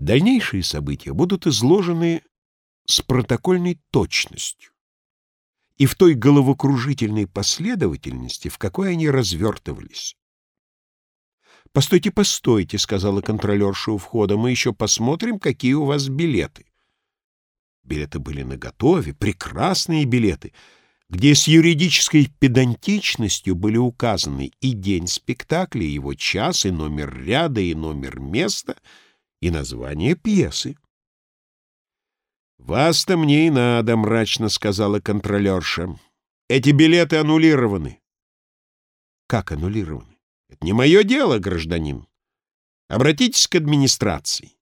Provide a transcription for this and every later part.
Дальнейшие события будут изложены с протокольной точностью и в той головокружительной последовательности, в какой они развертывались. «Постойте, постойте», — сказала контролерша у входа, — «мы еще посмотрим, какие у вас билеты». Билеты были наготове, прекрасные билеты, где с юридической педантичностью были указаны и день спектакля, и его час, и номер ряда, и номер места, и название пьесы. «Вас-то мне и надо», — мрачно сказала контролерша. «Эти билеты аннулированы». «Как аннулированы?» «Это не мое дело, гражданин. Обратитесь к администрации».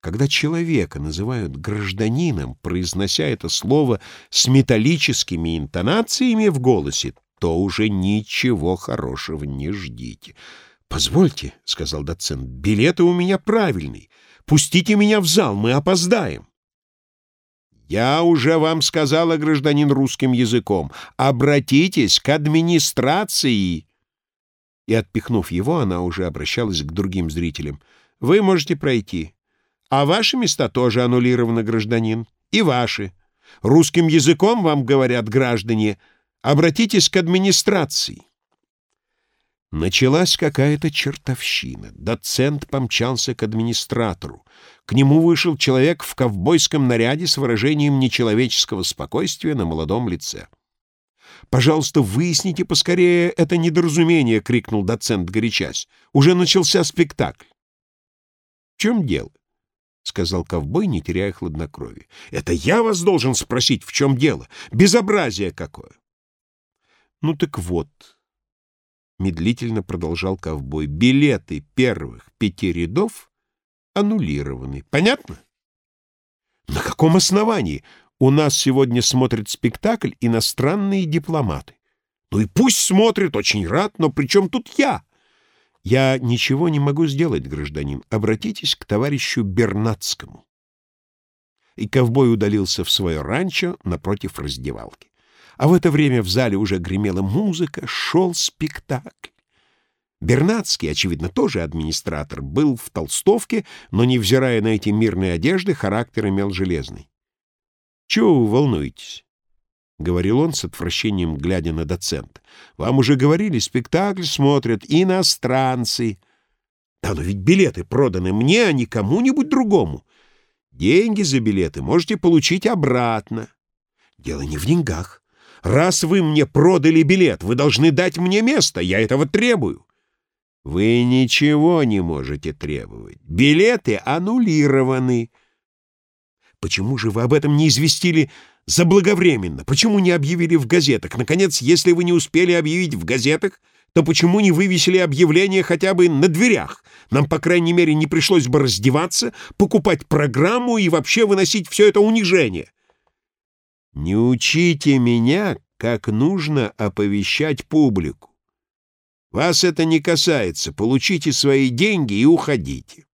Когда человека называют гражданином, произнося это слово с металлическими интонациями в голосе, то уже ничего хорошего не ждите. «Позвольте», — сказал доцент, — «билеты у меня правильные. Пустите меня в зал, мы опоздаем. Я уже вам сказала, гражданин, русским языком, обратитесь к администрации. И, отпихнув его, она уже обращалась к другим зрителям. Вы можете пройти. А ваши места тоже аннулированы, гражданин. И ваши. Русским языком вам говорят, граждане, обратитесь к администрации. Началась какая-то чертовщина. Доцент помчался к администратору. К нему вышел человек в ковбойском наряде с выражением нечеловеческого спокойствия на молодом лице. «Пожалуйста, выясните поскорее это недоразумение!» — крикнул доцент, горячась. «Уже начался спектакль!» «В чем дело?» — сказал ковбой, не теряя хладнокровия. «Это я вас должен спросить, в чем дело? Безобразие какое!» «Ну так вот», медлительно продолжал ковбой, билеты первых пяти рядов аннулированы. Понятно? На каком основании? У нас сегодня смотрят спектакль иностранные дипломаты. Ну и пусть смотрят, очень рад, но при чем тут я? Я ничего не могу сделать, гражданин. Обратитесь к товарищу Бернацкому. И ковбой удалился в свое ранчо напротив раздевалки. А в это время в зале уже гремела музыка, шел спектакль. Бернацкий, очевидно, тоже администратор, был в толстовке, но, невзирая на эти мирные одежды, характер имел железный. «Чего вы волнуетесь?» — говорил он с отвращением, глядя на доцента. «Вам уже говорили, спектакль смотрят иностранцы. Да, но ведь билеты проданы мне, а не кому-нибудь другому. Деньги за билеты можете получить обратно. Дело не в деньгах. Раз вы мне продали билет, вы должны дать мне место, я этого требую. Вы ничего не можете требовать. Билеты аннулированы. Почему же вы об этом не известили заблаговременно? Почему не объявили в газетах? Наконец, если вы не успели объявить в газетах, то почему не вывесили объявление хотя бы на дверях? Нам, по крайней мере, не пришлось бы раздеваться, покупать программу и вообще выносить все это унижение. Не учите меня, как нужно оповещать публику. Вас это не касается, получите свои деньги и уходите.